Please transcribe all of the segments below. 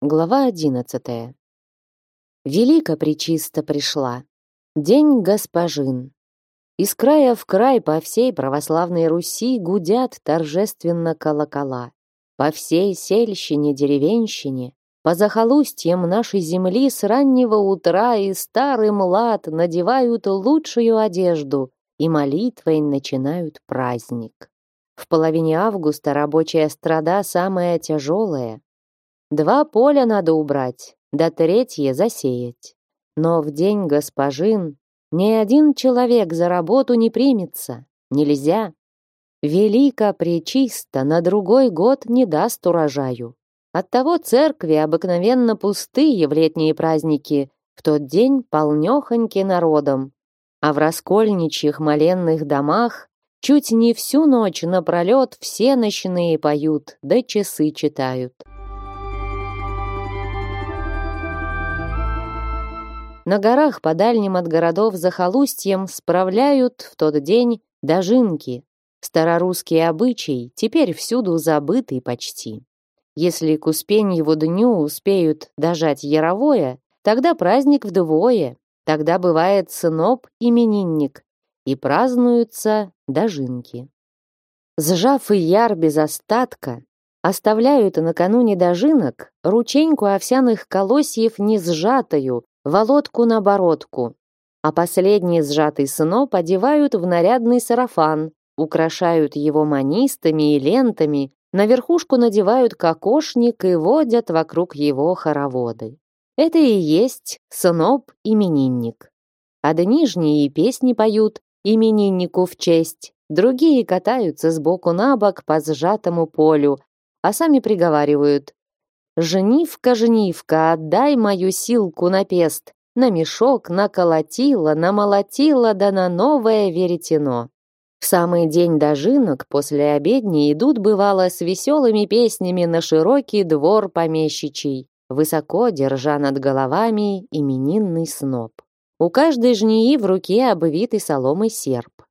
Глава одиннадцатая. Велика причисто пришла. День госпожин. Из края в край по всей православной Руси гудят торжественно колокола. По всей сельщине, деревенщине, по захолустьям нашей земли с раннего утра и старый млад надевают лучшую одежду и молитвой начинают праздник. В половине августа рабочая страда самая тяжелая, Два поля надо убрать, да третье засеять. Но в день госпожин ни один человек за работу не примется. Нельзя. Велика пречисто на другой год не даст урожаю. Оттого церкви обыкновенно пустые в летние праздники, в тот день полнёхоньки народом. А в раскольничьих моленных домах чуть не всю ночь напролёт все ночные поют, да часы читают. На горах по дальним от городов захолустьям справляют в тот день дожинки. Старорусский обычай теперь всюду забытый почти. Если к Успеньеву дню успеют дожать Яровое, тогда праздник вдвое, тогда бывает сыноп именинник, и празднуются дожинки. Сжав и яр без остатка, оставляют накануне дожинок рученьку овсяных колосьев не сжатую, володку на бородку, а последний сжатый сноп одевают в нарядный сарафан, украшают его манистами и лентами, на верхушку надевают кокошник и водят вокруг его хороводы. Это и есть сноп-именинник. Одни жнии песни поют имениннику в честь, другие катаются сбоку на бок по сжатому полю, а сами приговаривают «Женивка, женивка, отдай мою силку на пест, на мешок наколотила, намолотила, да на новое веретено». В самый день дожинок после обедни идут, бывало, с веселыми песнями на широкий двор помещичий, высоко держа над головами именинный сноп. У каждой жнии в руке обвитый соломой серп.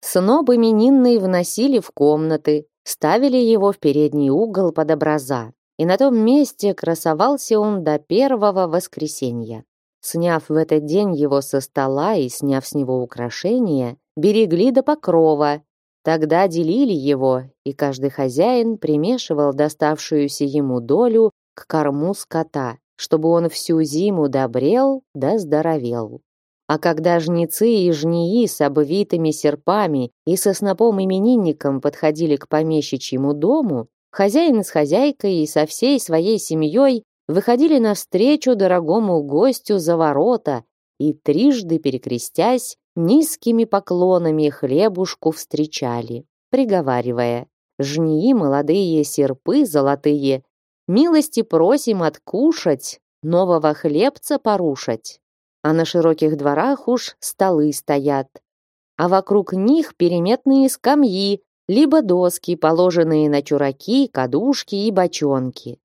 Сноп именинный вносили в комнаты, ставили его в передний угол под образа и на том месте красовался он до первого воскресенья. Сняв в этот день его со стола и сняв с него украшения, берегли до покрова. Тогда делили его, и каждый хозяин примешивал доставшуюся ему долю к корму скота, чтобы он всю зиму добрел да здоровел. А когда жнецы и жнии с обвитыми серпами и со снопом именинником подходили к помещичьему дому, Хозяин с хозяйкой и со всей своей семьей выходили навстречу дорогому гостю за ворота и, трижды перекрестясь, низкими поклонами хлебушку встречали, приговаривая «Жнии молодые серпы золотые, милости просим откушать, нового хлебца порушать». А на широких дворах уж столы стоят, а вокруг них переметные скамьи либо доски, положенные на чураки, кадушки и бочонки.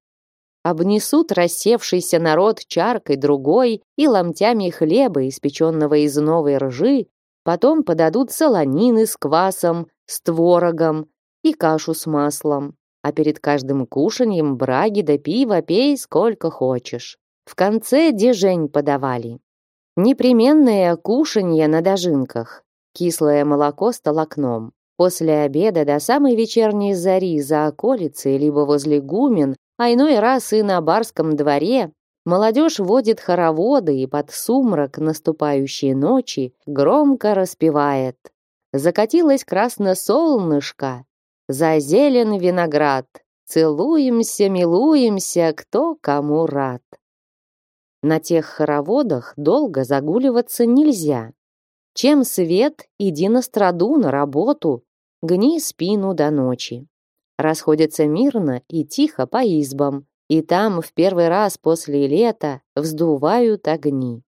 Обнесут рассевшийся народ чаркой другой и ломтями хлеба, испеченного из новой ржи, потом подадут солонины с квасом, с творогом и кашу с маслом, а перед каждым кушаньем браги да пива пей сколько хочешь. В конце дежень подавали. Непременное кушанье на дожинках, кислое молоко с толокном. После обеда до самой вечерней зари за околицей либо возле гумен, а иной раз и на барском дворе, молодежь водит хороводы и под сумрак наступающей ночи громко распевает. Закатилось красное солнышко, зазелен виноград, целуемся, милуемся, кто кому рад. На тех хороводах долго загуливаться нельзя. Чем свет, иди на страду, на работу, гни спину до ночи. Расходятся мирно и тихо по избам, и там в первый раз после лета вздувают огни.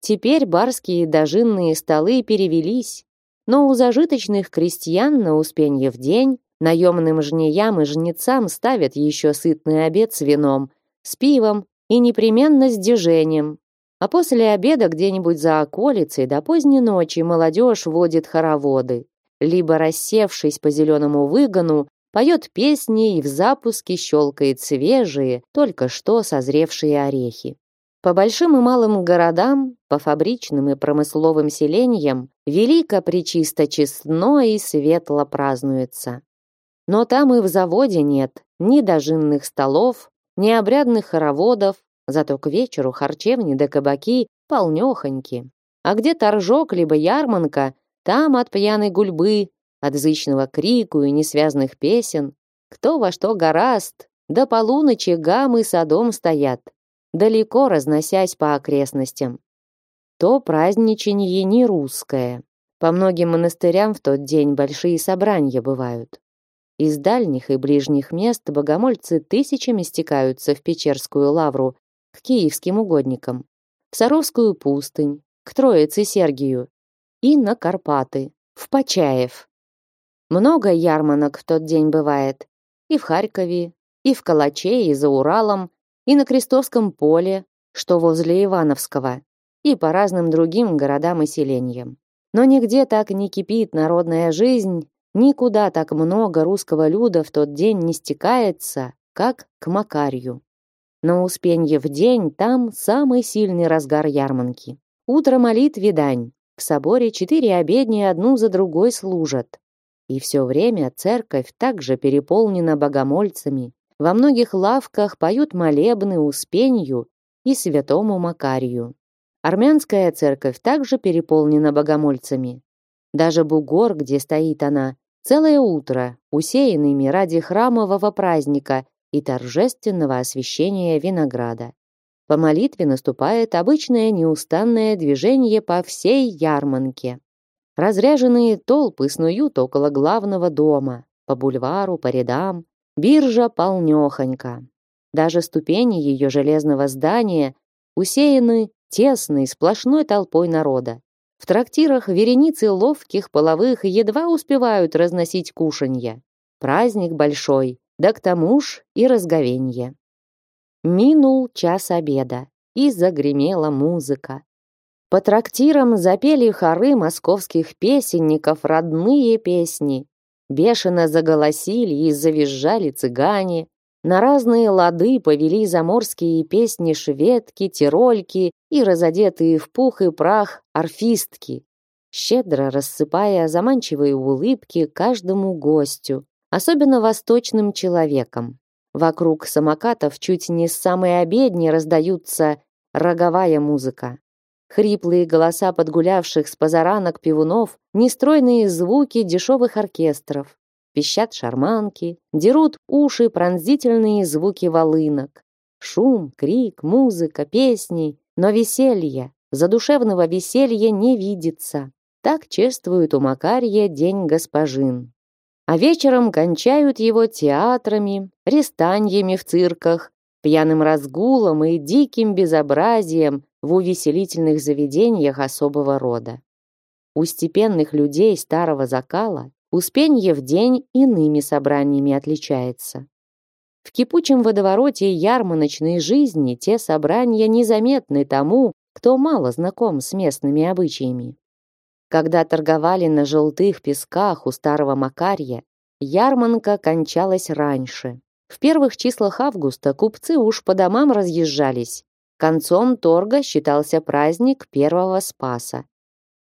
Теперь барские дожинные столы перевелись, но у зажиточных крестьян на Успенье в день наемным жнеям и жнецам ставят еще сытный обед с вином, с пивом и непременно с дежением, а после обеда где-нибудь за околицей до поздней ночи молодежь водит хороводы, либо рассевшись по зеленому выгону, поет песни и в запуске щелкает свежие, только что созревшие орехи. По большим и малым городам, по фабричным и промысловым селениям велико причисто честно и светло празднуется. Но там и в заводе нет ни дожинных столов, ни обрядных хороводов, зато к вечеру харчевни да кабаки полнёхоньки. А где торжок либо ярманка, там от пьяной гульбы, от зычного крику и несвязных песен, кто во что гораст, до полуночи гамы садом стоят, далеко разносясь по окрестностям. То праздничанье не русское. По многим монастырям в тот день большие собрания бывают. Из дальних и ближних мест богомольцы тысячами стекаются в Печерскую лавру к киевским угодникам, в Саровскую пустынь, к Троице Сергию и на Карпаты, в Почаев. Много ярманок в тот день бывает. И в Харькове, и в Калаче, и за Уралом, и на Крестовском поле, что возле Ивановского, и по разным другим городам и селениям. Но нигде так не кипит народная жизнь, никуда так много русского люда в тот день не стекается, как к Макарью. На Успенье в день там самый сильный разгар ярманки. Утро молитве дань. В соборе четыре обедни одну за другой служат. И все время церковь также переполнена богомольцами, во многих лавках поют молебны Успенью и святому Макарию. Армянская церковь также переполнена богомольцами. Даже бугор, где стоит она, целое утро, усеянными ради храмового праздника и торжественного освящения винограда. По молитве наступает обычное неустанное движение по всей ярманке. Разряженные толпы снуют около главного дома, по бульвару, по рядам, Биржа полнёхонька. Даже ступени ее железного здания усеяны тесной, сплошной толпой народа. В трактирах вереницы ловких половых едва успевают разносить кушанья. Праздник большой, да к тому ж и разговенье. Минул час обеда, и загремела музыка. По трактирам запели хоры московских песенников родные песни, Бешено заголосили и завизжали цыгане, на разные лады повели заморские песни шведки, тирольки и разодетые в пух и прах арфистки, щедро рассыпая заманчивые улыбки каждому гостю, особенно восточным человекам. Вокруг самокатов чуть не с самой обедни раздаются роговая музыка. Хриплые голоса подгулявших с позаранок пивунов, нестройные звуки дешевых оркестров. Пищат шарманки, дерут уши пронзительные звуки волынок. Шум, крик, музыка, песни, но веселье, задушевного веселья не видится. Так чествует у Макарья день госпожин. А вечером кончают его театрами, рестаньями в цирках, пьяным разгулом и диким безобразием в увеселительных заведениях особого рода. У степенных людей старого закала Успенье в день иными собраниями отличается. В кипучем водовороте ярмарочной жизни те собрания незаметны тому, кто мало знаком с местными обычаями. Когда торговали на желтых песках у старого Макарья, ярманка кончалась раньше. В первых числах августа купцы уж по домам разъезжались, Концом торга считался праздник первого Спаса.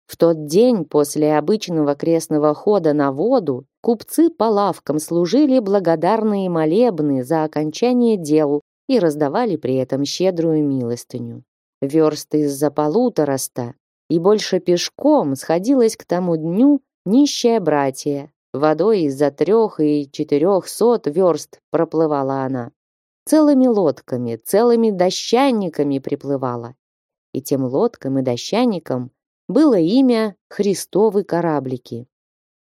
В тот день после обычного крестного хода на воду купцы по лавкам служили благодарные молебны за окончание дел и раздавали при этом щедрую милостыню. Версты из-за полутораста и больше пешком сходилось к тому дню нищая братья. Водой из-за трех и четырех сот верст проплывала она целыми лодками, целыми дощанниками приплывала. И тем лодкам и дощанникам было имя Христовы кораблики.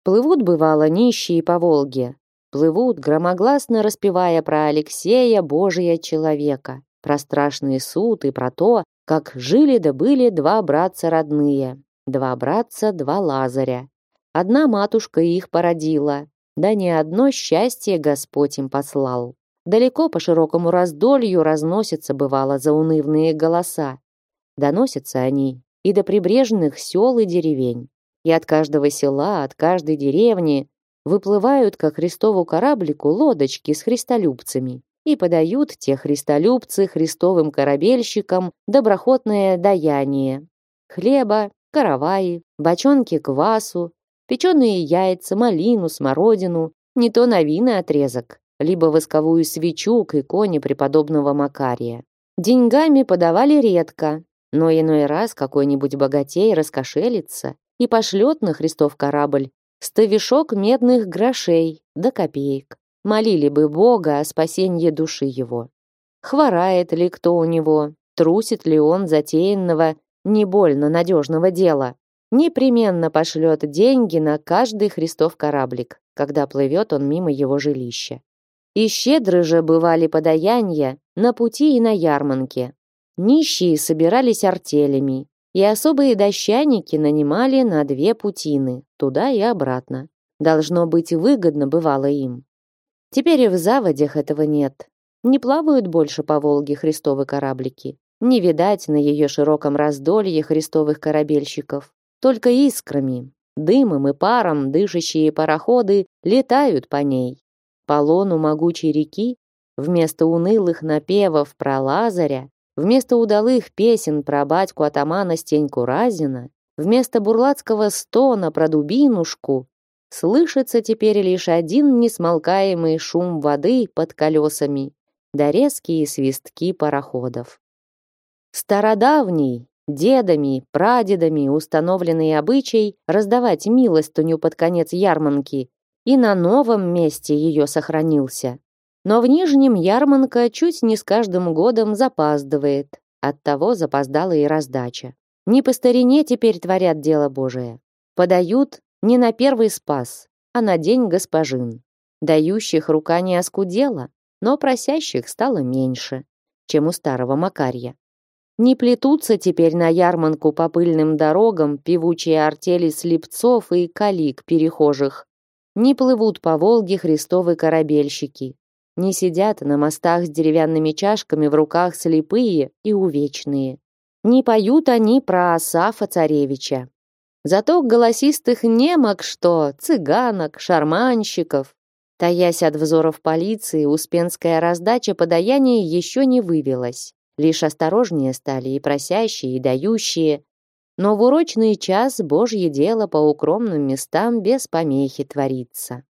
Плывут, бывало, нищие по Волге, плывут, громогласно распевая про Алексея, Божия человека, про страшный суд и про то, как жили да были два братца родные, два братца, два Лазаря. Одна матушка их породила, да не одно счастье Господь им послал. Далеко по широкому раздолью разносятся, бывало, заунывные голоса. Доносятся они и до прибрежных сел и деревень. И от каждого села, от каждой деревни выплывают к Христову кораблику лодочки с христолюбцами и подают те христолюбцы христовым корабельщикам доброхотное даяние. Хлеба, караваи, бочонки квасу, печеные яйца, малину, смородину, не то на вины отрезок, либо восковую свечу к иконе преподобного Макария. Деньгами подавали редко, но иной раз какой-нибудь богатей раскошелится и пошлет на Христов корабль ставишок медных грошей до копеек. Молили бы Бога о спасении души его. Хворает ли кто у него, трусит ли он затеянного, не больно надежного дела. Непременно пошлет деньги на каждый Христов кораблик, когда плывет он мимо его жилища. И щедры же бывали подаяния на пути и на ярмарке. Нищие собирались артелями, и особые дощаники нанимали на две путины, туда и обратно. Должно быть выгодно бывало им. Теперь и в заводях этого нет. Не плавают больше по Волге христовы кораблики. Не видать на ее широком раздолье христовых корабельщиков. Только искрами, дымом и паром дышащие пароходы летают по ней. По лону могучей реки вместо унылых напевов про Лазаря Вместо удалых песен про батьку атамана Стеньку Разина, вместо бурлацкого стона про дубинушку, слышится теперь лишь один несмолкаемый шум воды под колесами да резкие свистки пароходов. Стародавний, дедами, прадедами установленный обычай раздавать милостыню под конец ярманки и на новом месте ее сохранился. Но в Нижнем ярманка чуть не с каждым годом запаздывает. Оттого запоздала и раздача. Не по старине теперь творят дело Божие. Подают не на первый спас, а на день госпожин. Дающих рука не оскудела, но просящих стало меньше, чем у старого Макарья. Не плетутся теперь на ярманку по пыльным дорогам певучие артели слепцов и калик перехожих. Не плывут по Волге христовы корабельщики, не сидят на мостах с деревянными чашками в руках слепые и увечные. Не поют они про Асафа царевича. Зато голосистых немок что, цыганок, шарманщиков. Таясь от взоров полиции, успенская раздача подаяния еще не вывелась. Лишь осторожнее стали и просящие, и дающие. Но в урочный час Божье дело по укромным местам без помехи творится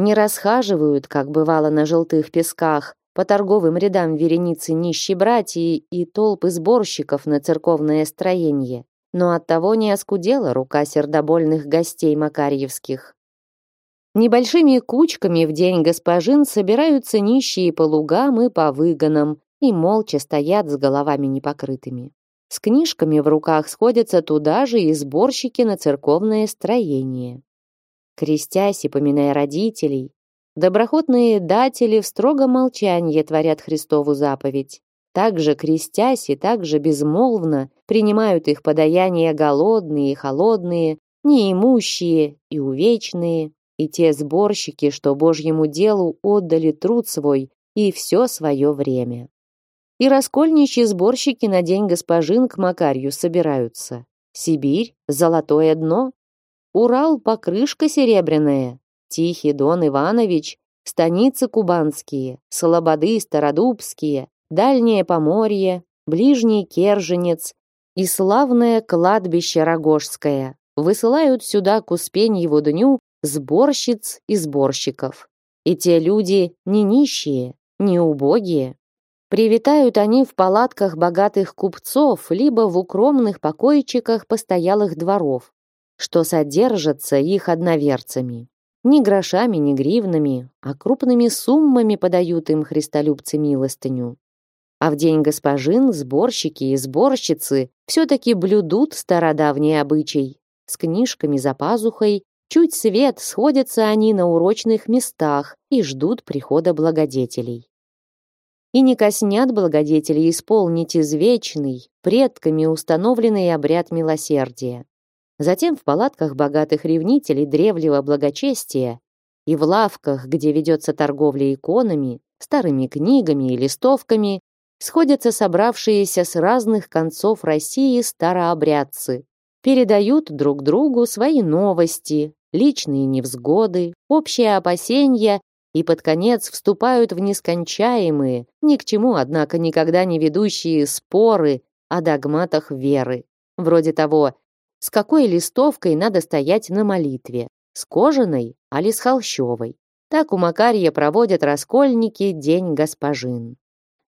не расхаживают, как бывало на желтых песках, по торговым рядам вереницы нищей братьи и толпы сборщиков на церковное строение, но оттого не оскудела рука сердобольных гостей Макарьевских. Небольшими кучками в день госпожин собираются нищие по лугам и по выгонам и молча стоят с головами непокрытыми. С книжками в руках сходятся туда же и сборщики на церковное строение крестясь и поминая родителей, доброхотные датели в строгом молчании творят Христову заповедь. Также крестясь и также безмолвно принимают их подаяния голодные и холодные, неимущие и увечные, и те сборщики, что Божьему делу отдали труд свой и все свое время. И раскольничьи сборщики на день госпожин к Макарью собираются. Сибирь, золотое дно, Урал покрышка серебряная, Тихий Дон Иванович, станицы кубанские, слободы стародубские, дальнее Поморье, ближний Керженец и славное кладбище Рогожское высылают сюда к Успеньеву дню сборщиц и сборщиков. И те люди не нищие, не убогие. Привитают они в палатках богатых купцов, либо в укромных покойчиках постоялых дворов, что содержатся их одноверцами. Ни грошами, ни гривнами, а крупными суммами подают им христолюбцы милостыню. А в день госпожин сборщики и сборщицы все-таки блюдут стародавний обычай. С книжками за пазухой, чуть свет, сходятся они на урочных местах и ждут прихода благодетелей. И не коснят благодетели исполнить извечный, предками установленный обряд милосердия. Затем в палатках богатых ревнителей древнего благочестия и в лавках, где ведется торговля иконами, старыми книгами и листовками, сходятся собравшиеся с разных концов России старообрядцы, передают друг другу свои новости, личные невзгоды, общие опасения и под конец вступают в нескончаемые, ни к чему, однако, никогда не ведущие споры о догматах веры. Вроде того, с какой листовкой надо стоять на молитве, с кожаной, али с холщовой. Так у Макарья проводят раскольники День госпожин.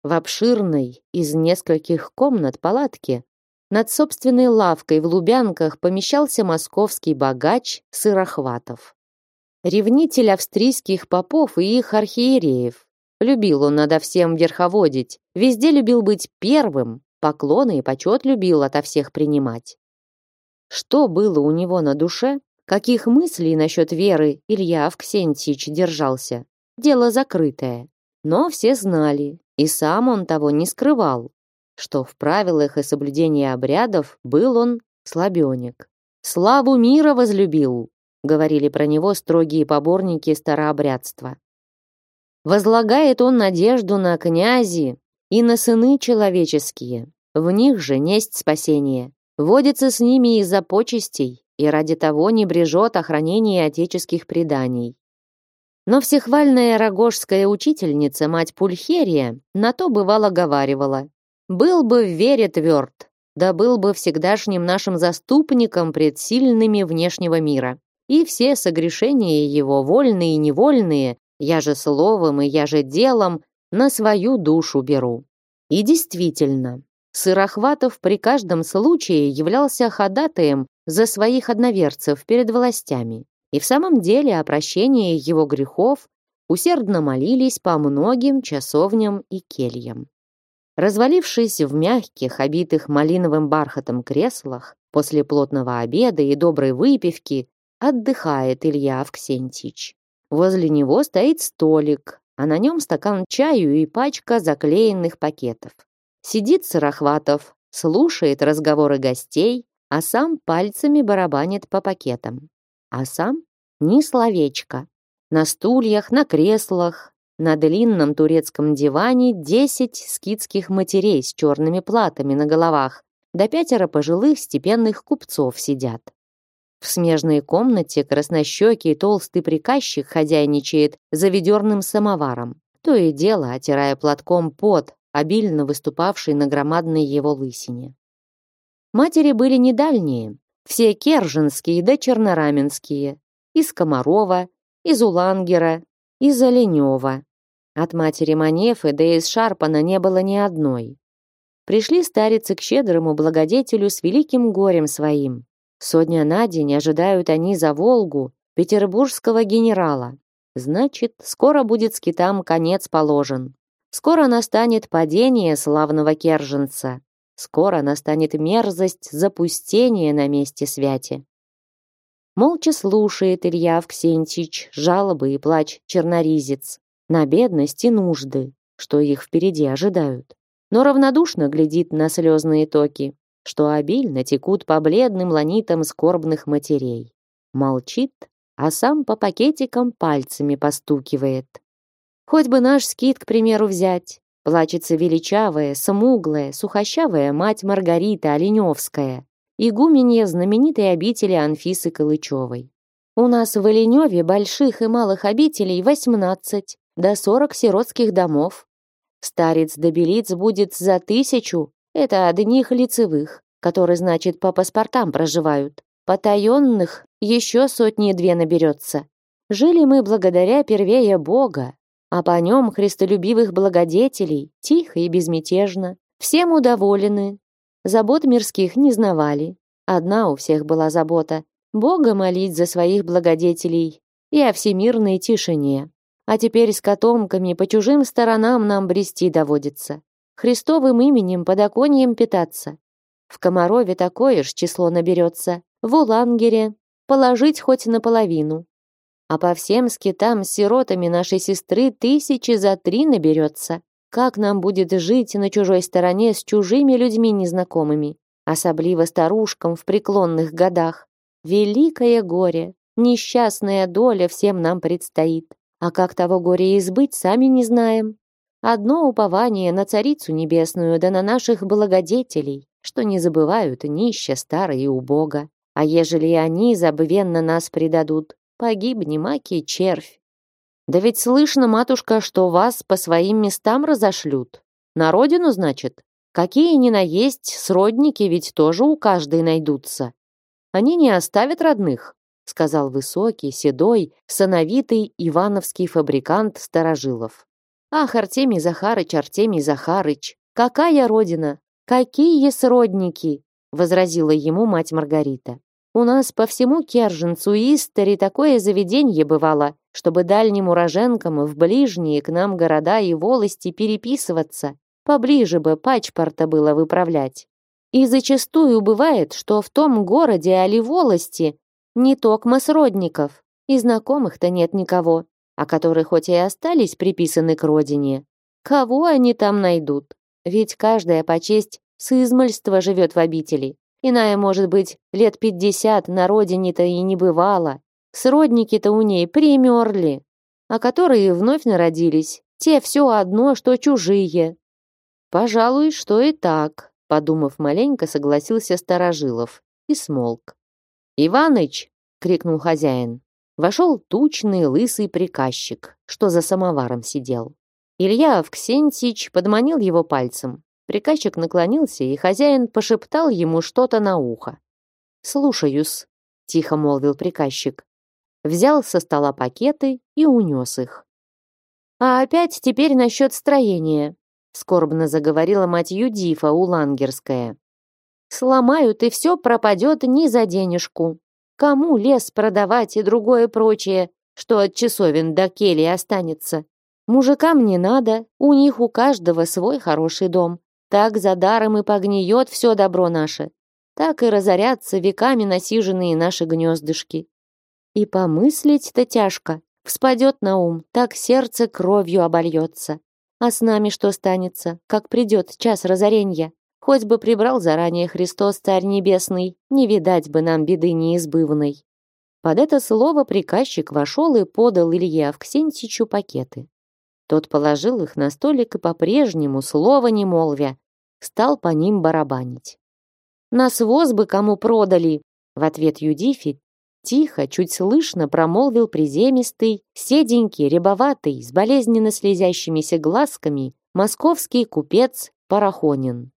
В обширной, из нескольких комнат палатке, над собственной лавкой в Лубянках помещался московский богач Сырохватов. Ревнитель австрийских попов и их архиереев. Любил он надо всем верховодить, везде любил быть первым, поклоны и почет любил ото всех принимать. Что было у него на душе, каких мыслей насчет веры Илья Авксентьевич держался, дело закрытое. Но все знали, и сам он того не скрывал, что в правилах и соблюдении обрядов был он слабенек. «Славу мира возлюбил», говорили про него строгие поборники старообрядства. Возлагает он надежду на князи и на сыны человеческие. В них же несть спасение. Водится с ними из-за почестей и ради того не брежет охранение отеческих преданий. Но всехвальная рогожская учительница, мать Пульхерия, на то бывало говаривала. «Был бы в вере тверд, да был бы всегдашним нашим заступником пред сильными внешнего мира и все согрешения его, вольные и невольные, я же словом и я же делом, на свою душу беру. И действительно, Сырохватов при каждом случае являлся ходатаем за своих одноверцев перед властями. И в самом деле о прощении его грехов усердно молились по многим часовням и кельям. Развалившись в мягких, обитых малиновым бархатом креслах, после плотного обеда и доброй выпивки, Отдыхает Илья Авксентьич. Возле него стоит столик, а на нем стакан чаю и пачка заклеенных пакетов. Сидит Сарахватов, слушает разговоры гостей, а сам пальцами барабанит по пакетам. А сам ни словечко. На стульях, на креслах, на длинном турецком диване десять скидских матерей с черными платами на головах, да пятеро пожилых степенных купцов сидят. В смежной комнате краснощекий толстый приказчик хозяйничает за ведерным самоваром. То и дело, отирая платком пот, обильно выступавший на громадной его лысине. Матери были не дальние, все керженские да чернораменские, из Комарова, из Улангера, из Оленева. От матери Манефы да из Шарпана не было ни одной. Пришли старицы к щедрому благодетелю с великим горем своим, со дня на день ожидают они за Волгу петербургского генерала. Значит, скоро будет скитам конец положен. Скоро настанет падение славного керженца. Скоро настанет мерзость запустения на месте святи. Молча слушает Илья Авксентьич жалобы и плач черноризец на бедность и нужды, что их впереди ожидают. Но равнодушно глядит на слезные токи, что обильно текут по бледным ланитам скорбных матерей. Молчит, а сам по пакетикам пальцами постукивает. Хоть бы наш скит, к примеру, взять. Плачется величавая, смуглая, сухощавая мать Маргарита Оленевская, игуменья знаменитой обители Анфисы Калычевой. У нас в Оленеве больших и малых обителей 18, до 40 сиротских домов. Старец до белиц будет за тысячу, это одних лицевых, которые, значит, по паспортам проживают. Потаенных еще сотни-две наберется. Жили мы благодаря первее Бога, а по нем христолюбивых благодетелей, тихо и безмятежно. Всем удоволены. Забот мирских не знавали. Одна у всех была забота — Бога молить за своих благодетелей и о всемирной тишине. А теперь с котомками по чужим сторонам нам брести доводится. Христовым именем под оконьем питаться. В Комарове такое ж число наберется, в Улангере положить хоть наполовину. А по всем скитам с сиротами нашей сестры тысячи за три наберется. Как нам будет жить на чужой стороне с чужими людьми незнакомыми, особливо старушкам в преклонных годах? Великое горе, несчастная доля всем нам предстоит. А как того горя избыть, сами не знаем. Одно упование на Царицу Небесную да на наших благодетелей. что не забывают нища, старо и убого. А ежели они забвенно нас предадут, погибни, маки, червь. Да ведь слышно, матушка, что вас по своим местам разошлют. На родину, значит? Какие ни на есть сродники ведь тоже у каждой найдутся. Они не оставят родных, сказал высокий, седой, сановитый ивановский фабрикант Старожилов. Ах, Артемий Захарыч, Артемий Захарыч, какая родина, какие сродники, возразила ему мать Маргарита. У нас по всему Керженцу и Истаре такое заведение бывало, чтобы дальним уроженкам в ближние к нам города и волости переписываться, поближе бы пачпорта было выправлять. И зачастую бывает, что в том городе али волости не токмо сродников, и знакомых-то нет никого, а которые хоть и остались приписаны к родине. Кого они там найдут? Ведь каждая по честь с измольства живет в обители. Иная, может быть, лет пятьдесят на родине-то и не бывала. Сродники-то у ней примерли. А которые вновь народились, те все одно, что чужие. Пожалуй, что и так, подумав маленько, согласился Старожилов и смолк. «Иваныч!» — крикнул хозяин. Вошел тучный лысый приказчик, что за самоваром сидел. Илья Авксентьич подманил его пальцем. Приказчик наклонился, и хозяин пошептал ему что-то на ухо. «Слушаюсь», — тихо молвил приказчик. Взял со стола пакеты и унес их. «А опять теперь насчет строения», — скорбно заговорила мать Юдифа Улангерская. «Сломают, и все пропадет не за денежку. Кому лес продавать и другое прочее, что от часовен до кельи останется? Мужикам не надо, у них у каждого свой хороший дом. Так за даром и погниет все добро наше. Так и разорятся веками насиженные наши гнездышки. И помыслить-то тяжко. Вспадет на ум, так сердце кровью обольется. А с нами что станется, как придет час разоренья? Хоть бы прибрал заранее Христос, Царь Небесный, не видать бы нам беды неизбывной. Под это слово приказчик вошел и подал Илье Авксентичу пакеты. Тот положил их на столик и по-прежнему, слова не молвя, стал по ним барабанить. «Нас воз бы кому продали!» В ответ Юдифи тихо, чуть слышно промолвил приземистый, седенький, рябоватый, с болезненно слезящимися глазками московский купец Парахонин.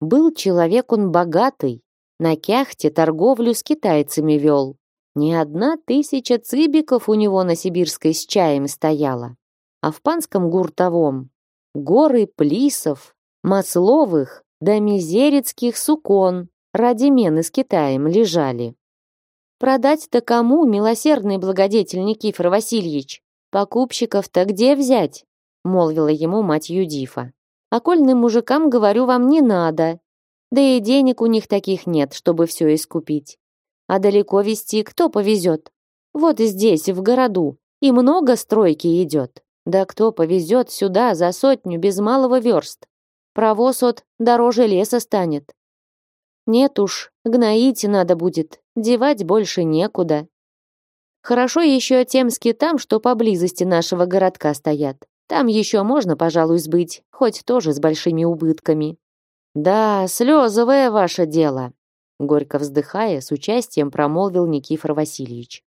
Был человек он богатый, на кяхте торговлю с китайцами вел. Не одна тысяча цыбиков у него на сибирской с чаем стояла. А в панском гуртовом горы плисов, масловых да мизерецких сукон ради мены с Китаем лежали. Продать-то кому, милосердный благодетель Никифор Васильевич? Покупщиков-то где взять? Молвила ему мать Юдифа. Окольным мужикам, говорю вам, не надо. Да и денег у них таких нет, чтобы все искупить. А далеко везти кто повезет? Вот здесь, в городу, и много стройки идет. Да кто повезет сюда за сотню без малого верст? Провоз от дороже леса станет. Нет уж, гноить надо будет, девать больше некуда. Хорошо еще тем скитам, что поблизости нашего городка стоят. Там еще можно, пожалуй, сбыть, хоть тоже с большими убытками. Да, слезовое ваше дело, горько вздыхая, с участием промолвил Никифор Васильевич.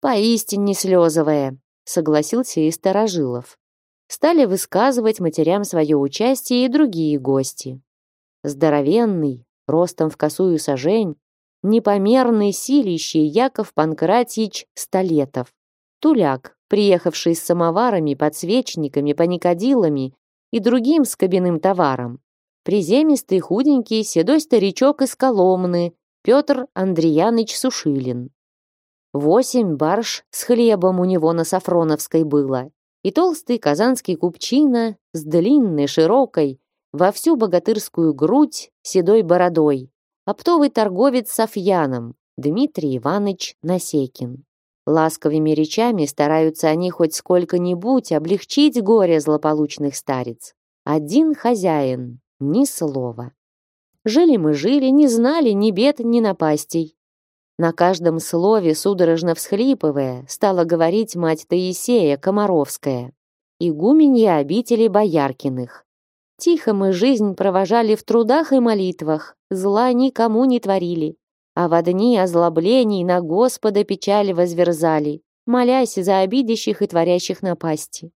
Поистине слезовое, согласился и Старожилов. Стали высказывать матерям свое участие и другие гости. Здоровенный, ростом в косую сажень, непомерный силищий Яков Панкратьич Столетов, туляк, приехавший с самоварами, подсвечниками, паникадилами и другим скобяным товаром. Приземистый, худенький, седой старичок из Коломны, Петр Андреяныч Сушилин. Восемь барж с хлебом у него на Сафроновской было, и толстый казанский купчина с длинной, широкой, во всю богатырскую грудь седой бородой, оптовый торговец Софьяном, Дмитрий Иванович Насекин. Ласковыми речами стараются они хоть сколько-нибудь облегчить горе злополучных старец. Один хозяин, ни слова. Жили мы жили, не знали ни бед, ни напастей. На каждом слове, судорожно всхлипывая, стала говорить мать Таисея Комаровская, игуменья обители Бояркиных. Тихо мы жизнь провожали в трудах и молитвах, зла никому не творили, а в дни озлоблений на Господа печаль возверзали, молясь за обидящих и творящих напасти.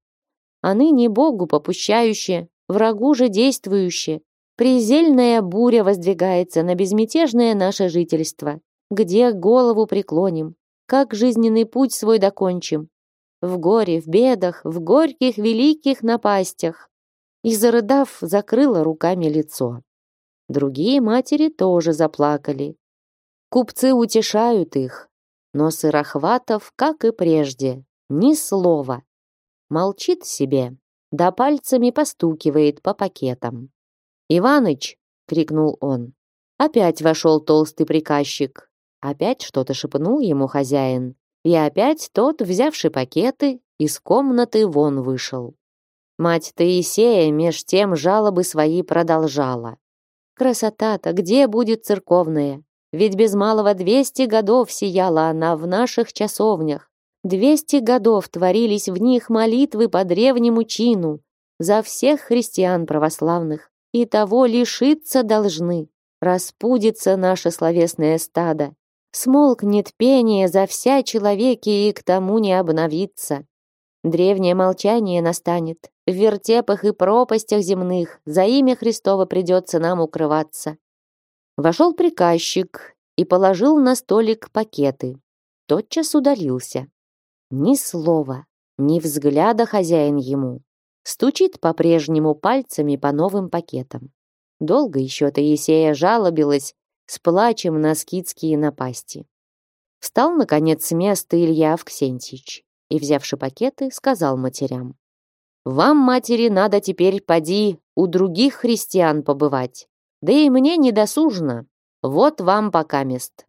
А ныне Богу попущающе, врагу же действующе, призельная буря воздвигается на безмятежное наше жительство, где голову преклоним, как жизненный путь свой докончим, в горе, в бедах, в горьких великих напастях, и, зарыдав, закрыла руками лицо. Другие матери тоже заплакали. Купцы утешают их, но Сырохватов, как и прежде, ни слова. Молчит себе, да пальцами постукивает по пакетам. «Иваныч!» — крикнул он. Опять вошел толстый приказчик. Опять что-то шепнул ему хозяин. И опять тот, взявший пакеты, из комнаты вон вышел. Мать Таисея меж тем жалобы свои продолжала. «Красота-то где будет церковная? Ведь без малого двести годов сияла она в наших часовнях. Двести годов творились в них молитвы по древнему чину за всех христиан православных, и того лишиться должны. Распудится наше словесное стадо. Смолкнет пение за вся человеки и к тому не обновится. Древнее молчание настанет. В вертепах и пропастях земных за имя Христово придется нам укрываться. Вошел приказчик и положил на столик пакеты. Тотчас удалился. Ни слова, ни взгляда хозяин ему. Стучит по-прежнему пальцами по новым пакетам. Долго еще Таисея жалобилась с плачем на скидские напасти. Встал, наконец, с места Илья Авксентьич и, взявши пакеты, сказал матерям. «Вам, матери, надо теперь, поди, у других христиан побывать. Да и мне недосужно. Вот вам пока мест».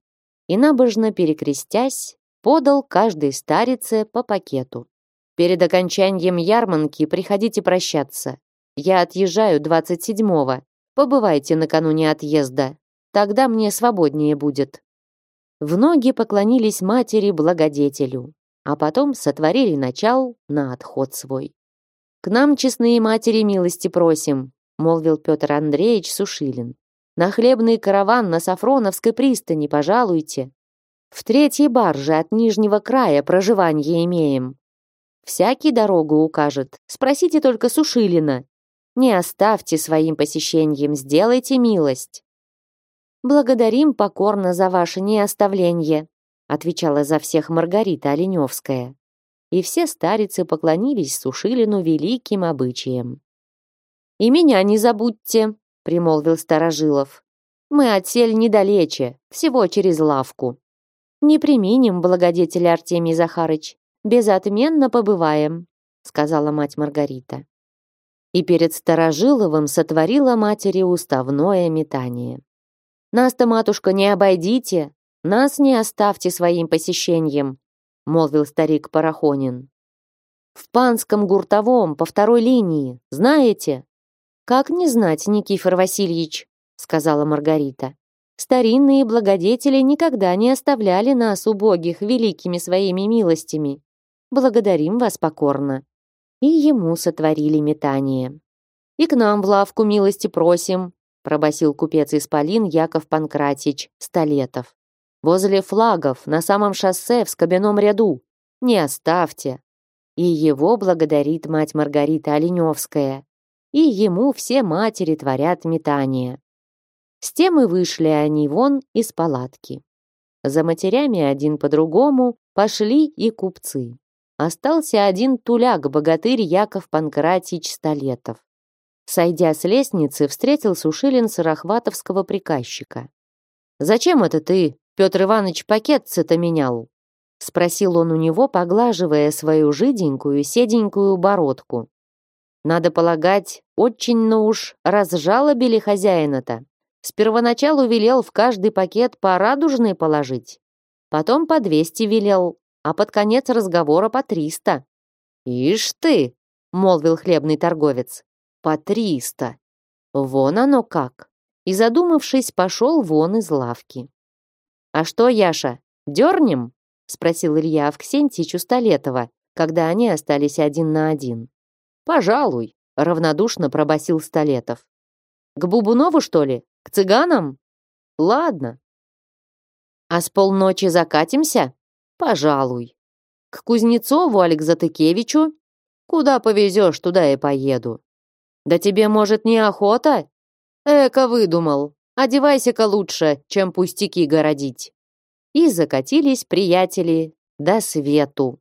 И набожно перекрестясь, подал каждой старице по пакету. «Перед окончанием ярманки приходите прощаться. Я отъезжаю двадцать седьмого. Побывайте накануне отъезда. Тогда мне свободнее будет». В ноги поклонились матери-благодетелю а потом сотворили начал на отход свой. «К нам, честные матери, милости просим», молвил Петр Андреевич Сушилин. «На хлебный караван на Сафроновской пристани пожалуйте. В третьей барже от нижнего края проживание имеем. Всякий дорогу укажет, спросите только Сушилина. Не оставьте своим посещением, сделайте милость». «Благодарим покорно за ваше неоставление», отвечала за всех Маргарита Оленевская. И все старицы поклонились Сушилину великим обычаям. «И меня не забудьте», — примолвил Старожилов. «Мы отсель недалече, всего через лавку». «Не применим, благодетель Артемий Захарыч, безотменно побываем», — сказала мать Маргарита. И перед Старожиловым сотворила матери уставное метание. «Нас-то, матушка, не обойдите, нас не оставьте своим посещением, молвил старик Парахонин. В Панском гуртовом по второй линии, знаете? Как не знать, Никифор Васильевич, сказала Маргарита. Старинные благодетели никогда не оставляли нас убогих великими своими милостями. Благодарим вас покорно. И ему сотворили метание. И к нам в лавку милости просим, пробасил купец Исполин Яков Панкратич Столетов. Возле флагов, на самом шоссе, в скобяном ряду. Не оставьте. И его благодарит мать Маргарита Оленевская. И ему все матери творят метание. С тем и вышли они вон из палатки. За матерями один по другому пошли и купцы. Остался один туляк-богатырь Яков Панкратич Столетов. Сойдя с лестницы, встретил Сушилин сырохватовского приказчика. «Зачем это ты, Петр Иванович пакет-то менял?» — спросил он у него, поглаживая свою жиденькую, седенькую бородку. «Надо полагать, очень ну уж разжалобили хозяина-то. С первоначалу велел в каждый пакет по радужной положить. Потом по двести велел, а под конец разговора по триста». «Ишь ты!» — молвил хлебный торговец. «По триста! Вон оно как!» И, задумавшись, пошел вон из лавки. «А что, Яша, дернем?» — спросил Илья у Столетова, когда они остались один на один. «Пожалуй», равнодушно пробасил Столетов. К Бубунову, что ли? К цыганам? Ладно. А с полночи закатимся? Пожалуй. К Кузнецову Алексатыкевичу? Куда повезешь, туда и поеду. Да тебе, может, не охота? Эка выдумал. Одевайся-ка лучше, чем пустяки городить. И закатились приятели до свету.